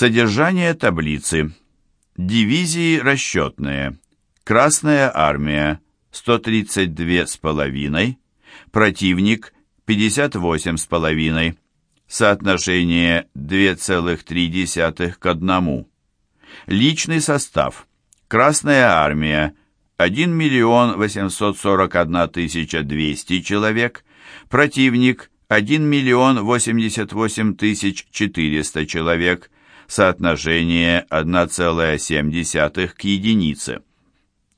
Содержание таблицы. Дивизии расчетные. Красная армия 132,5, противник 58,5, соотношение 2,3 к 1. Личный состав. Красная армия 1 миллион 841 тысяча 200 человек, противник 1 миллион 88 тысяч 400 человек, соотношение 1,7 к единице.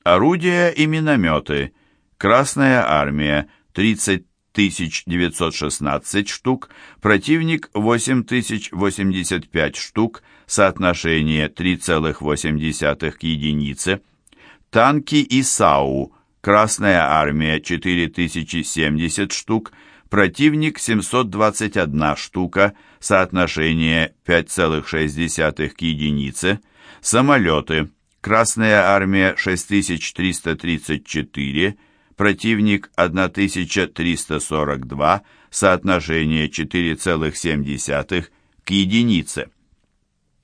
Орудия и минометы. Красная армия 30 916 штук, противник 8085 штук, соотношение 3,8 к единице. Танки и САУ. Красная армия 4070 штук, противник 721 штука, соотношение 5,6 к единице, самолеты, Красная армия 6334, противник 1342, соотношение 4,7 к единице.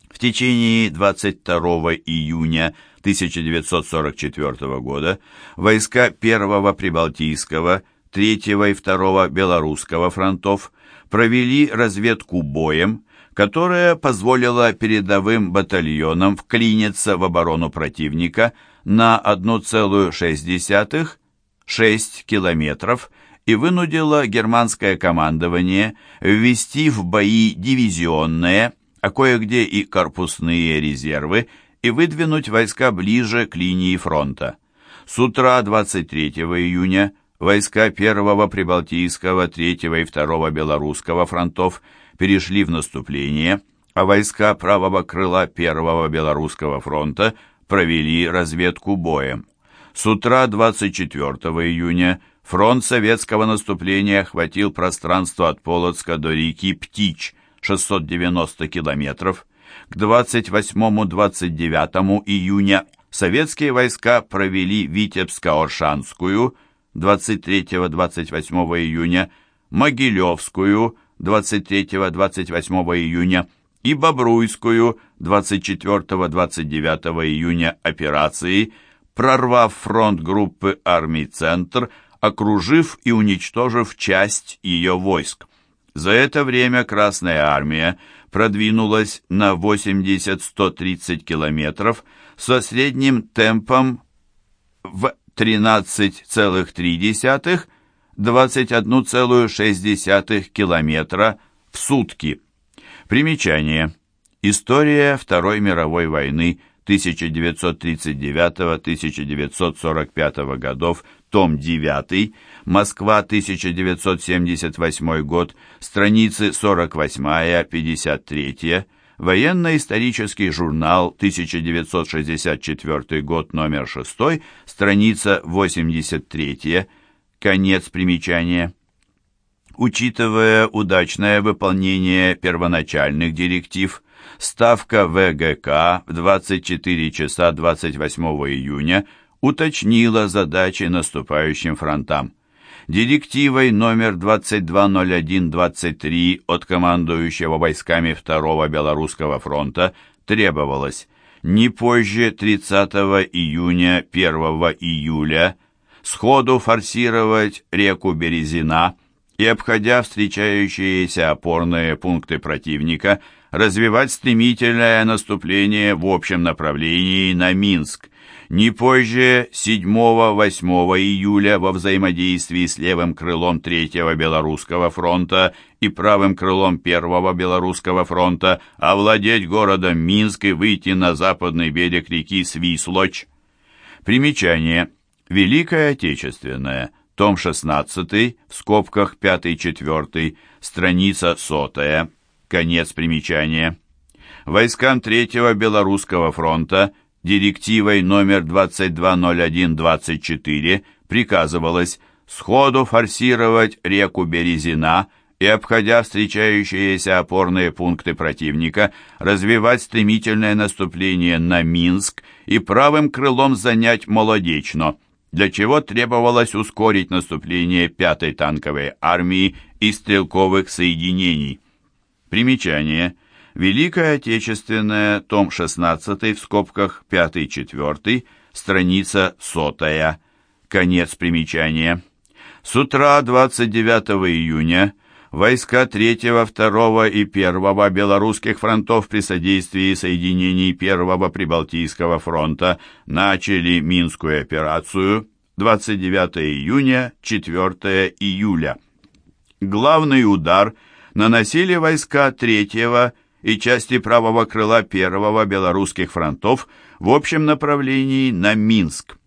В течение 22 июня 1944 года войска 1 Прибалтийского, 3 и 2 Белорусского фронтов провели разведку боем, которая позволила передовым батальонам вклиниться в оборону противника на 1,6 6 километров и вынудила германское командование ввести в бои дивизионные, а кое-где и корпусные резервы, и выдвинуть войска ближе к линии фронта. С утра 23 июня войска 1-го Прибалтийского, 3-го и 2-го Белорусского фронтов перешли в наступление, а войска правого крыла 1-го Белорусского фронта провели разведку боем. С утра 24 июня фронт советского наступления охватил пространство от Полоцка до реки Птич, 690 километров. К 28-29 июня советские войска провели Витебско-Оршанскую, 23-28 июня, Могилевскую, 23-28 июня, и Бобруйскую, 24-29 июня операции – прорвав фронт группы армий «Центр», окружив и уничтожив часть ее войск. За это время Красная Армия продвинулась на 80-130 километров со средним темпом в 13,3-21,6 километра в сутки. Примечание. История Второй мировой войны 1939-1945 годов, том 9, Москва, 1978 год, страницы 48-53, Военно-исторический журнал, 1964 год, номер 6, страница 83, конец примечания. Учитывая удачное выполнение первоначальных директив, Ставка ВГК в 24 часа 28 июня уточнила задачи наступающим фронтам. Директивой номер 2201-23 от командующего войсками 2 Белорусского фронта требовалось не позже 30 июня 1 июля сходу форсировать реку Березина и, обходя встречающиеся опорные пункты противника, развивать стремительное наступление в общем направлении на Минск. Не позже 7-8 июля во взаимодействии с левым крылом 3-го Белорусского фронта и правым крылом 1-го Белорусского фронта овладеть городом Минск и выйти на западный берег реки Свислочь. Примечание. Великая Отечественная. Том 16, в скобках 5-4, страница 100. Конец примечания. Войскам Третьего Белорусского фронта директивой номер 2201-24 приказывалось сходу форсировать реку Березина и, обходя встречающиеся опорные пункты противника, развивать стремительное наступление на Минск и правым крылом занять Молодечно, для чего требовалось ускорить наступление 5-й танковой армии и стрелковых соединений. Примечание. Великая Отечественная, том 16, в скобках 5-4, страница сотая, конец примечания. С утра 29 июня войска 3, 2 и 1 белорусских фронтов при содействии соединений 1 Прибалтийского фронта начали Минскую операцию 29 июня, 4 июля. Главный удар наносили войска 3 и части правого крыла 1 белорусских фронтов в общем направлении на Минск.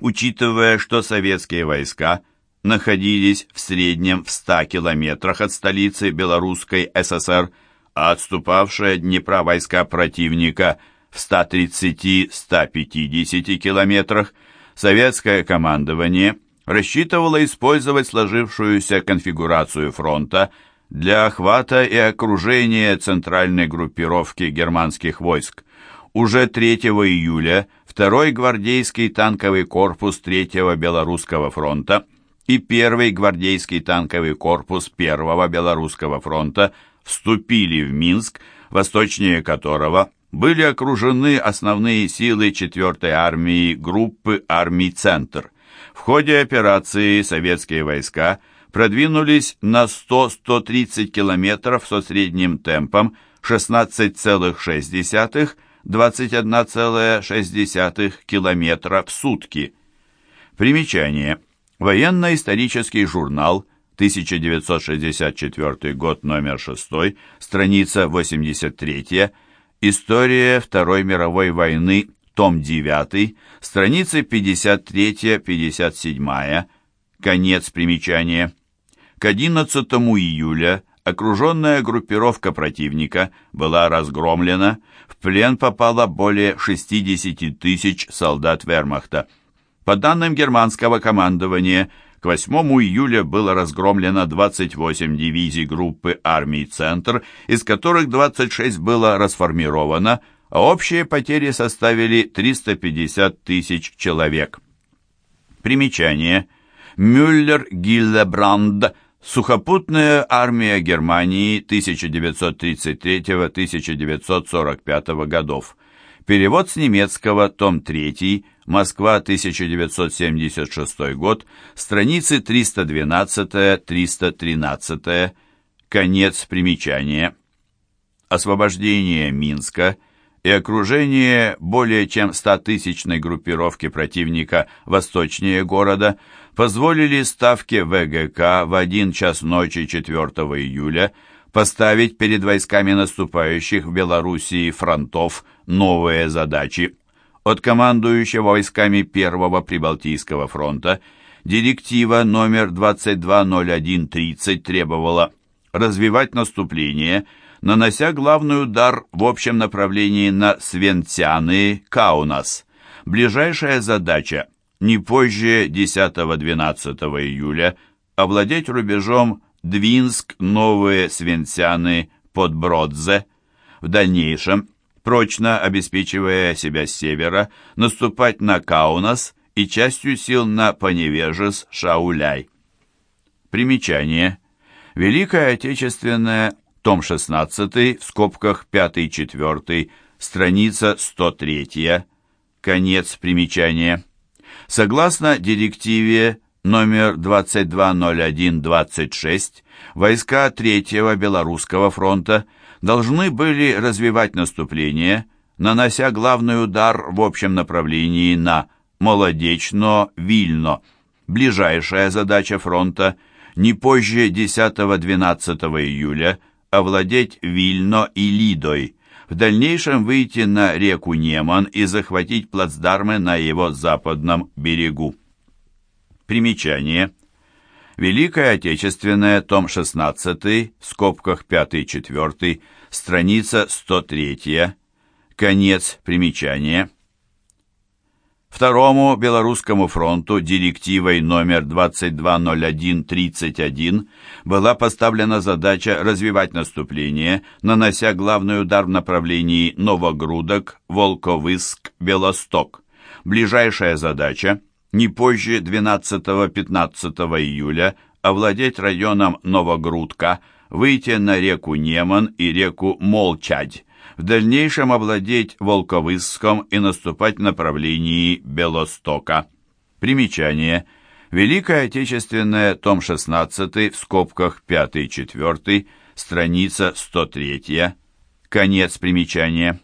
Учитывая, что советские войска находились в среднем в 100 километрах от столицы Белорусской ССР, а отступавшие от Днепра войска противника в 130-150 километрах, советское командование рассчитывало использовать сложившуюся конфигурацию фронта для охвата и окружения центральной группировки германских войск. Уже 3 июля второй гвардейский танковый корпус 3-го Белорусского фронта и первый гвардейский танковый корпус 1-го Белорусского фронта вступили в Минск, восточнее которого были окружены основные силы 4-й армии группы армий «Центр». В ходе операции советские войска продвинулись на 100-130 километров со средним темпом 16,6-21,6 километра в сутки. Примечание – Военно-исторический журнал, 1964 год, номер 6, страница 83, История Второй мировой войны, том 9, страницы 53-57, конец примечания. К 11 июля окруженная группировка противника была разгромлена, в плен попало более 60 тысяч солдат вермахта. По данным германского командования, к 8 июля было разгромлено 28 дивизий группы армий «Центр», из которых 26 было расформировано, а общие потери составили 350 тысяч человек. Примечание. Мюллер-Гиллебранд Сухопутная армия Германии 1933-1945 годов. Перевод с немецкого, том 3, Москва, 1976 год, страницы 312-313, конец примечания. Освобождение Минска и окружение более чем 100-тысячной группировки противника восточнее города позволили ставке ВГК в 1 час ночи 4 июля поставить перед войсками наступающих в Белоруссии фронтов новые задачи. От командующего войсками Первого Прибалтийского фронта директива номер 220130 требовала развивать наступление, нанося главный удар в общем направлении на Свенцяны, Каунас. Ближайшая задача не позже 10-12 июля овладеть рубежом Двинск, Новые Свенцяны, Подбродзе. В дальнейшем, прочно обеспечивая себя с севера, наступать на Каунас и частью сил на Поневежес, Шауляй. Примечание. Великая Отечественная, том 16, в скобках 5-4, страница 103, конец примечания. Согласно директиве номер 220126 войска Третьего Белорусского фронта должны были развивать наступление, нанося главный удар в общем направлении на Молодечно-Вильно. Ближайшая задача фронта не позже 10-12 июля овладеть Вильно и Лидой, в дальнейшем выйти на реку Неман и захватить плацдармы на его западном берегу. Примечание. Великая Отечественная, том 16, в скобках 5-4, страница 103, конец примечания. Второму Белорусскому фронту директивой номер 220131 была поставлена задача развивать наступление, нанося главный удар в направлении Новогрудок, Волковыск, Белосток. Ближайшая задача не позже 12-15 июля овладеть районом Новогрудка, выйти на реку Неман и реку Молчадь, в дальнейшем овладеть Волковыском и наступать в направлении Белостока. Примечание. Великая Отечественная, том 16, в скобках 5-4, страница 103, конец примечания.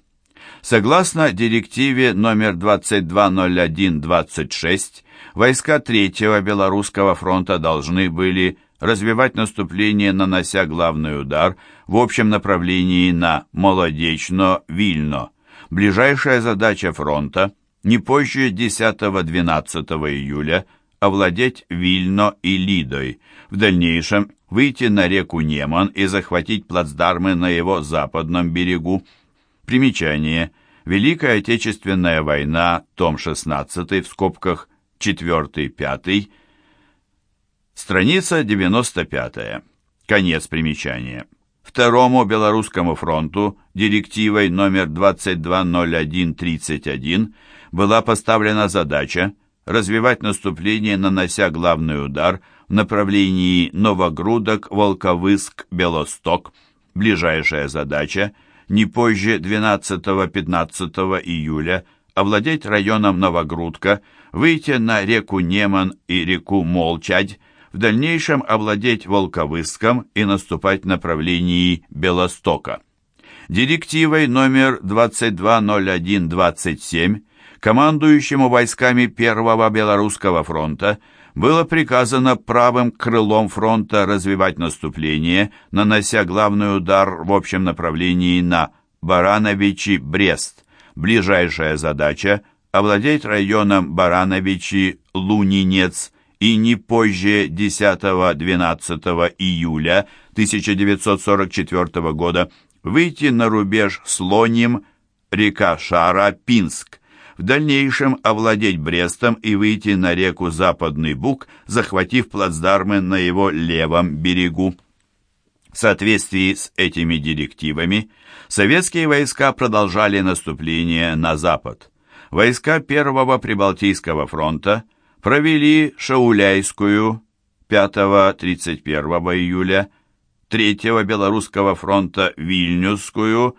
Согласно директиве номер 220126, войска Третьего Белорусского фронта должны были развивать наступление, нанося главный удар в общем направлении на Молодечно-Вильно. Ближайшая задача фронта не позже 10-12 июля овладеть Вильно и Лидой, в дальнейшем выйти на реку Неман и захватить плацдармы на его западном берегу. Примечание. Великая Отечественная война, том 16, в скобках 4-5, страница 95. Конец примечания. Второму Белорусскому фронту директивой номер 220131 была поставлена задача развивать наступление, нанося главный удар в направлении Новогрудок, Волковыск, Белосток. Ближайшая задача не позже 12-15 июля овладеть районом Новогрудка, выйти на реку Неман и реку Молчадь, в дальнейшем овладеть Волковыском и наступать в направлении Белостока. Директивой номер 220127 командующему войсками Первого Белорусского фронта было приказано правым крылом фронта развивать наступление, нанося главный удар в общем направлении на Барановичи-Брест. Ближайшая задача – овладеть районом Барановичи-Лунинец и не позже 10-12 июля 1944 года выйти на рубеж Слоним, река Шара, Пинск – в дальнейшем овладеть Брестом и выйти на реку Западный Буг, захватив плацдармы на его левом берегу. В соответствии с этими директивами, советские войска продолжали наступление на запад. Войска Первого Прибалтийского фронта провели Шауляйскую 5-31 июля, Третьего Белорусского фронта Вильнюсскую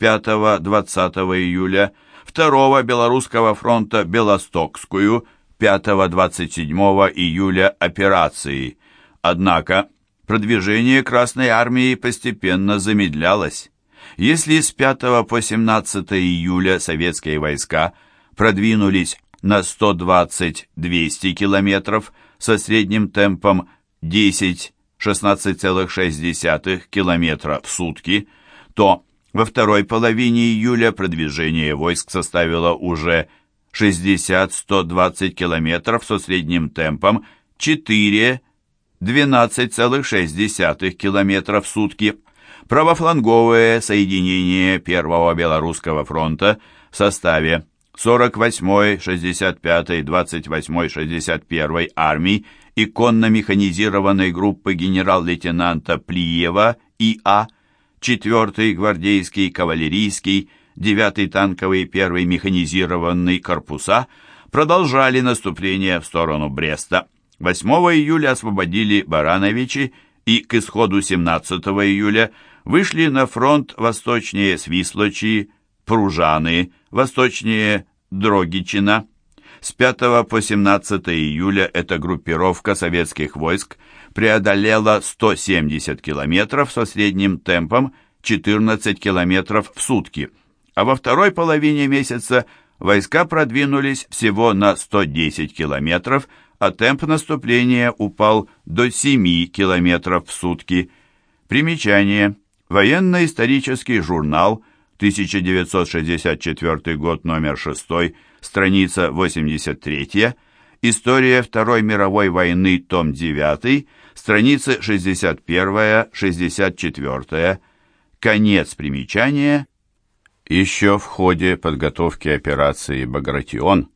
5-20 июля, Второго Белорусского фронта Белостокскую 5-27 июля операции. Однако продвижение Красной Армии постепенно замедлялось. Если с 5 по 17 июля советские войска продвинулись на 120-200 километров со средним темпом 10-16,6 километра в сутки, то во второй половине июля продвижение войск составило уже 60-120 километров со средним темпом 4 12,6 километра в сутки. Правофланговые соединения Первого Белорусского фронта в составе 48-й, 65-й, 28-й, 61-й армий и конно-механизированной группы генерал-лейтенанта Плиева И.А. 4-й гвардейский кавалерийский, 9-й танковый и 1-й механизированный корпуса продолжали наступление в сторону Бреста. 8 июля освободили Барановичи и к исходу 17 июля вышли на фронт восточнее Свислочи, Пружаны, восточнее Дрогичина. С 5 по 17 июля эта группировка советских войск преодолела 170 километров со средним темпом 14 километров в сутки, а во второй половине месяца войска продвинулись всего на 110 километров, а темп наступления упал до 7 километров в сутки. Примечание. Военно-исторический журнал, 1964 год, номер 6, страница 83, История Второй мировой войны, том 9, страницы 61-64, конец примечания. Еще в ходе подготовки операции «Багратион»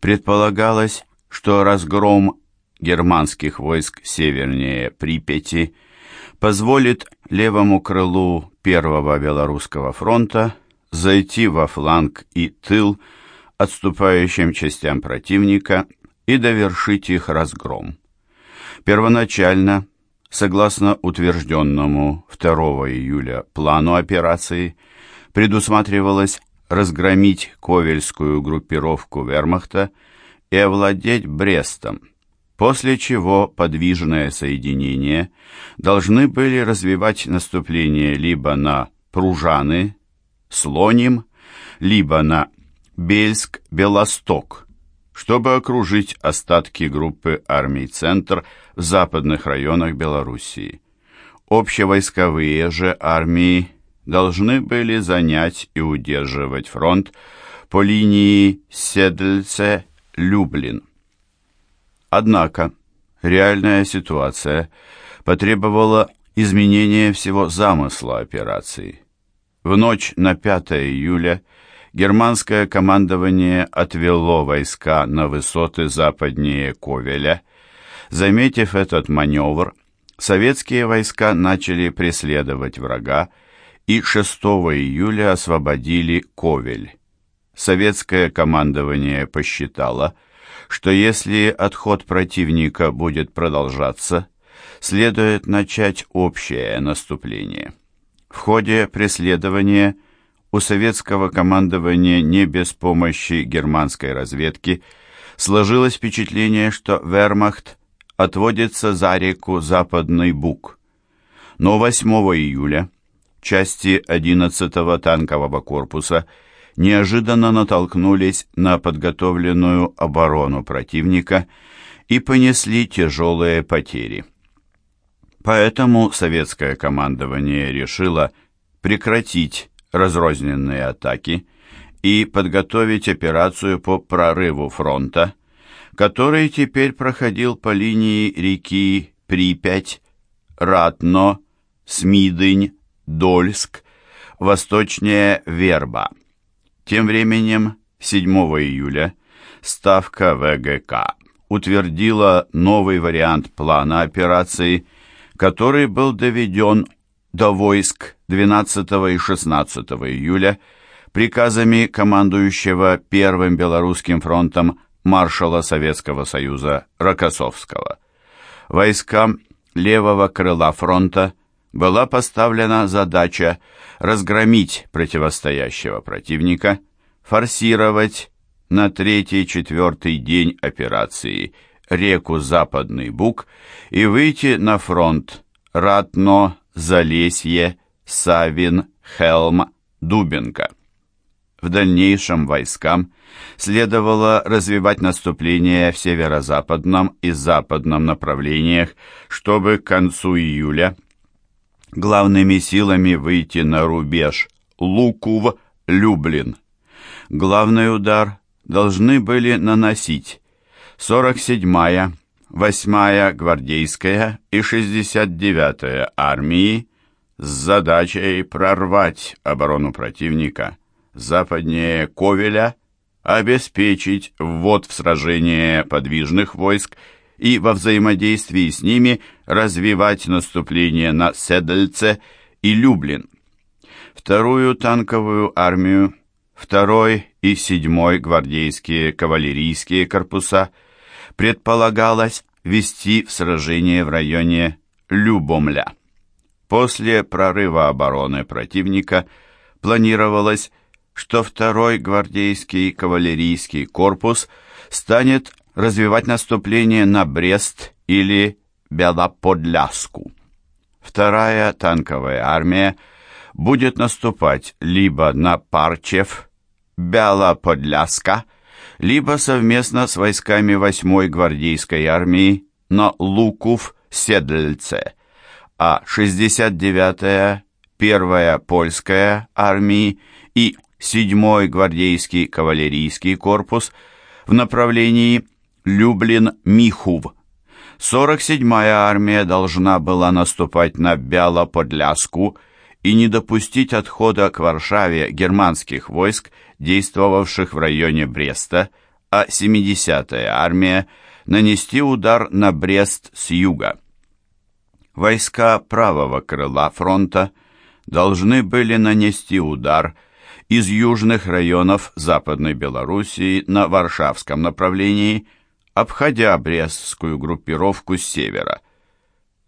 предполагалось, что разгром германских войск севернее Припяти позволит левому крылу Первого Белорусского фронта зайти во фланг и тыл отступающим частям противника и довершить их разгром. Первоначально согласно утвержденному 2 июля плану операции, предусматривалось разгромить Ковельскую группировку вермахта и овладеть Брестом, после чего подвижные соединения должны были развивать наступление либо на Пружаны, Слоним, либо на Бельск-Белосток, чтобы окружить остатки группы армий «Центр» в западных районах Белоруссии. Общевойсковые же армии должны были занять и удерживать фронт по линии Седльце-Люблин. Однако реальная ситуация потребовала изменения всего замысла операции. В ночь на 5 июля германское командование отвело войска на высоты западнее Ковеля. Заметив этот маневр, советские войска начали преследовать врага и 6 июля освободили Ковель. Советское командование посчитало, что если отход противника будет продолжаться, следует начать общее наступление. В ходе преследования у советского командования не без помощи германской разведки сложилось впечатление, что вермахт отводится за реку Западный Буг. Но 8 июля части 11-го танкового корпуса неожиданно натолкнулись на подготовленную оборону противника и понесли тяжелые потери. Поэтому советское командование решило прекратить разрозненные атаки и подготовить операцию по прорыву фронта, который теперь проходил по линии реки Припять, Ратно, Смидынь, Дольск, восточнее Верба. Тем временем 7 июля Ставка ВГК утвердила новый вариант плана операции, который был доведен до войск 12 и 16 июля приказами командующего Первым Белорусским фронтом маршала Советского Союза Рокоссовского. Войскам левого крыла фронта была поставлена задача разгромить противостоящего противника, форсировать на третий-четвертый день операции реку Западный Буг и выйти на фронт Ратно, Залесье, Савин, Хелм, Дубенко. В дальнейшем войскам следовало развивать наступление в северо-западном и западном направлениях, чтобы к концу июля главными силами выйти на рубеж Лукув-Люблин. Главный удар должны были наносить 47-я, 8-я гвардейская и 69-я армии с задачей прорвать оборону противника западнее Ковеля, обеспечить ввод в сражение подвижных войск и во взаимодействии с ними развивать наступление на Седельце и Люблин. Вторую танковую армию, второй и седьмой гвардейские кавалерийские корпуса предполагалось вести в сражение в районе Любомля. После прорыва обороны противника планировалось, что второй гвардейский кавалерийский корпус станет развивать наступление на Брест или Белоподляску. Вторая танковая армия будет наступать либо на Парчев, Белоподляска, либо совместно с войсками 8-й гвардейской армии на Луков-Седльце, а 69-я, 1-я польская армии и 7-й гвардейский кавалерийский корпус в направлении Люблин-Михув. 47-я армия должна была наступать на Бяло-Подляску и не допустить отхода к Варшаве германских войск, действовавших в районе Бреста, а 70-я армия нанести удар на Брест с юга. Войска правого крыла фронта должны были нанести удар из южных районов Западной Белоруссии на Варшавском направлении – обходя Брестскую группировку с севера.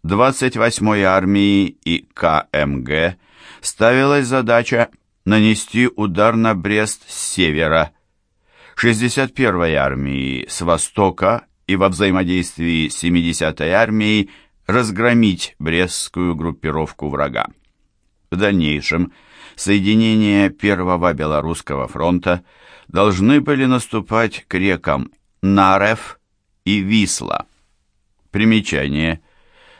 28-й армии и КМГ ставилась задача нанести удар на Брест с севера, 61-й армии с востока и во взаимодействии с 70-й армией разгромить Брестскую группировку врага. В дальнейшем соединения Первого Белорусского фронта должны были наступать к рекам Нарев и Висла. Примечание.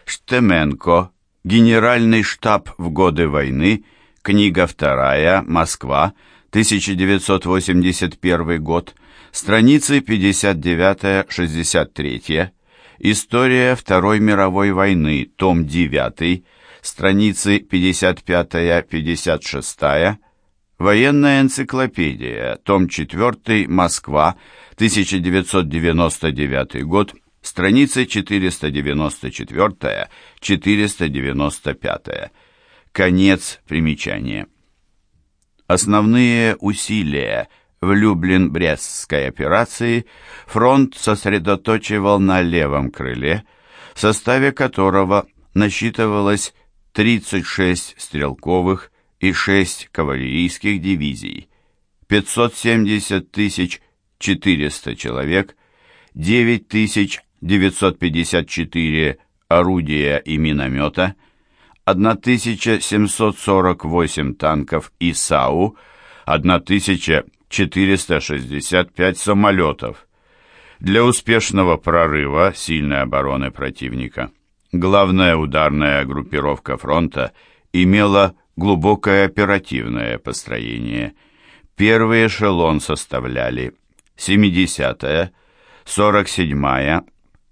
Штеменко. Генеральный штаб в годы войны. Книга вторая. Москва. 1981 год. Страницы 59-63. История Второй мировой войны. Том 9. Страницы 55-56. Военная энциклопедия. Том 4. Москва. 1999 год, страницы 494-495. Конец примечания. Основные усилия в Люблин-Брестской операции фронт сосредоточивал на левом крыле, в составе которого насчитывалось 36 стрелковых и 6 кавалерийских дивизий, 570 тысяч 400 человек, 9954 орудия и миномета, 1748 танков и САУ, 1465 самолетов. Для успешного прорыва сильной обороны противника главная ударная группировка фронта имела глубокое оперативное построение. Первый эшелон составляли 70-я, 47-я,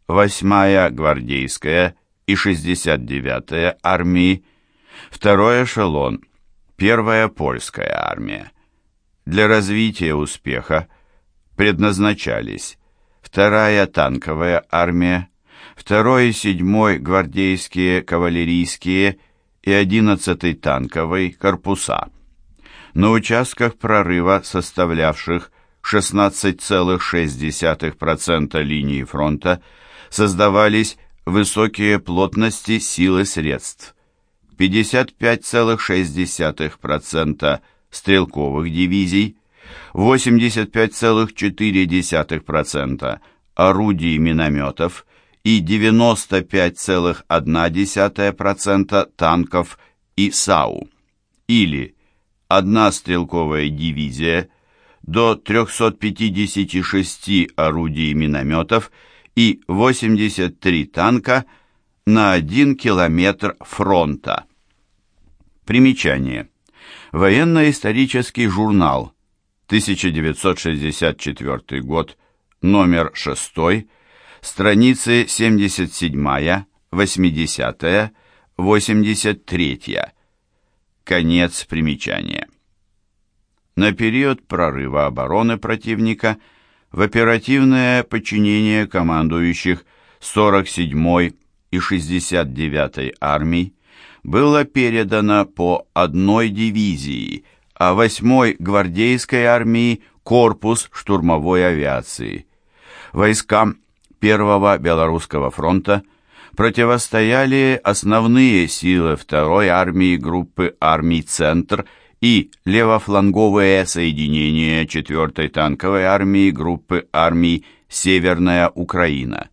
8-я гвардейская и 69-я армии, второй эшелон, первая польская армия. Для развития успеха предназначались вторая танковая армия, второй и седьмой гвардейские кавалерийские и одиннадцатый танковый корпуса. На участках прорыва, составлявших 16,6% линии фронта создавались высокие плотности силы средств. 55,6% стрелковых дивизий, 85,4% орудий минометов и 95,1% танков и САУ, или одна стрелковая дивизия – до 356 орудий минометов и 83 танка на 1 километр фронта. Примечание. Военно-исторический журнал, 1964 год, номер 6, страницы 77, 80, 83. Конец примечания на период прорыва обороны противника в оперативное подчинение командующих 47-й и 69-й армий было передано по одной дивизии, а 8-й гвардейской армии корпус штурмовой авиации. Войскам Первого Белорусского фронта противостояли основные силы второй армии группы армий «Центр» и левофланговые соединения 4-й танковой армии группы армий «Северная Украина».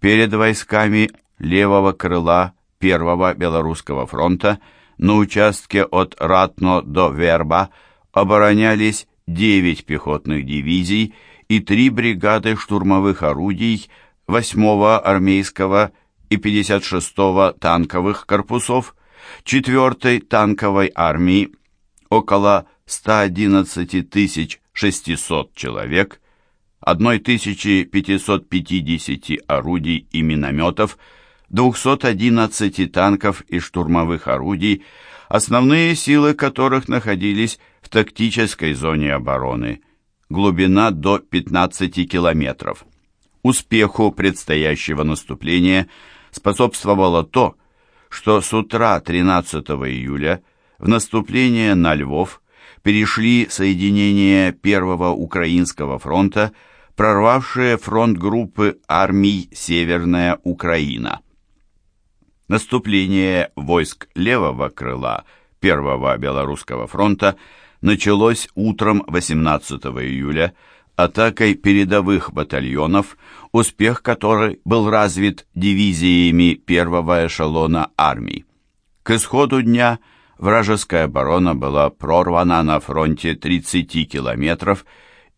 Перед войсками левого крыла Первого Белорусского фронта на участке от Ратно до Верба оборонялись 9 пехотных дивизий и 3 бригады штурмовых орудий 8-го армейского и 56-го танковых корпусов, 4-й танковой армии около 111 600 человек, 1550 орудий и минометов, 211 танков и штурмовых орудий, основные силы которых находились в тактической зоне обороны, глубина до 15 километров. Успеху предстоящего наступления способствовало то, что с утра 13 июля в наступление на Львов перешли соединения Первого Украинского фронта, прорвавшие фронт группы армий «Северная Украина». Наступление войск левого крыла Первого Белорусского фронта началось утром 18 июля атакой передовых батальонов, успех которой был развит дивизиями первого эшелона армий. К исходу дня вражеская оборона была прорвана на фронте 30 километров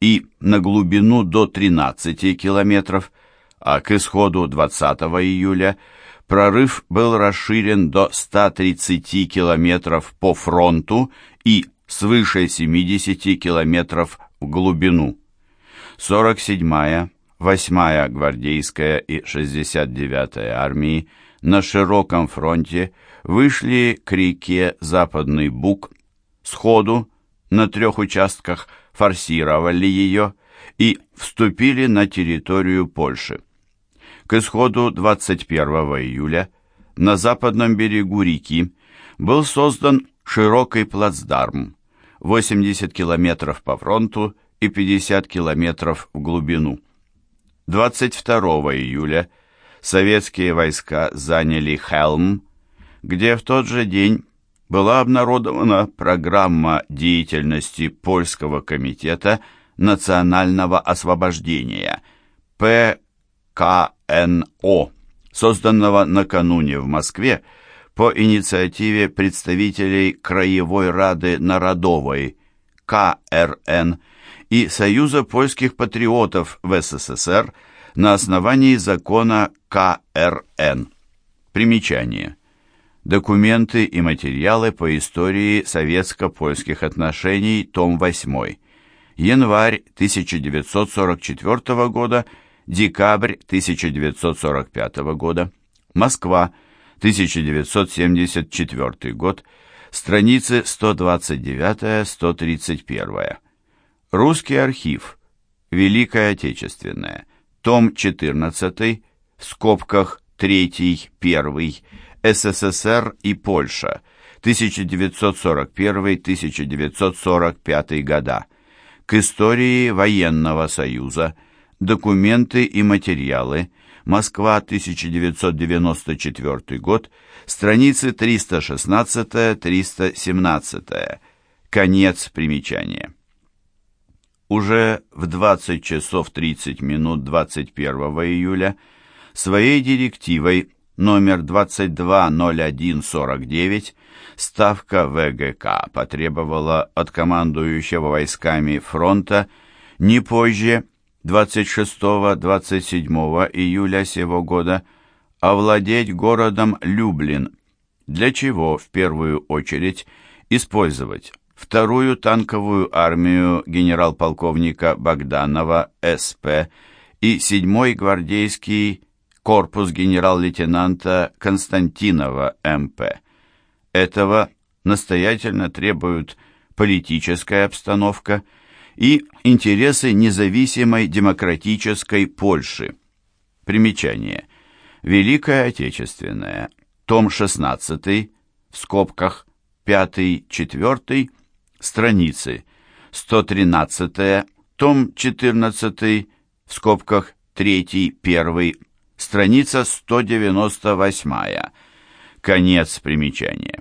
и на глубину до 13 километров, а к исходу 20 июля прорыв был расширен до 130 километров по фронту и свыше 70 километров в глубину. 47-я, 8-я гвардейская и 69-я армии на широком фронте вышли к реке Западный Буг, сходу на трех участках форсировали ее и вступили на территорию Польши. К исходу 21 июля на западном берегу реки был создан широкий плацдарм, 80 километров по фронту и 50 километров в глубину. 22 июля советские войска заняли Хелм, где в тот же день была обнародована программа деятельности Польского комитета национального освобождения ПКНО, созданного накануне в Москве по инициативе представителей Краевой Рады Народовой КРН и Союза польских патриотов в СССР на основании закона КРН. Примечание. Документы и материалы по истории советско-польских отношений, том 8. Январь 1944 года, декабрь 1945 года. Москва, 1974 год, страницы 129-131. Русский архив. Великая Отечественная. Том 14, в скобках 3, 1, СССР и Польша, 1941-1945 года. К истории военного союза. Документы и материалы. Москва, 1994 год. Страницы 316-317. Конец примечания. Уже в 20 часов 30 минут 21 июля своей директивой номер 220149 Ставка ВГК потребовала от командующего войсками фронта не позже 26-27 июля сего года овладеть городом Люблин, для чего в первую очередь использовать вторую танковую армию генерал-полковника Богданова СП и седьмой гвардейский корпус генерал-лейтенанта Константинова МП. Этого настоятельно требуют политическая обстановка и интересы независимой демократической Польши. Примечание. Великая Отечественная. Том 16, в скобках 5-4, страницы 113, том 14, в скобках 3-1, страница 198, конец примечания.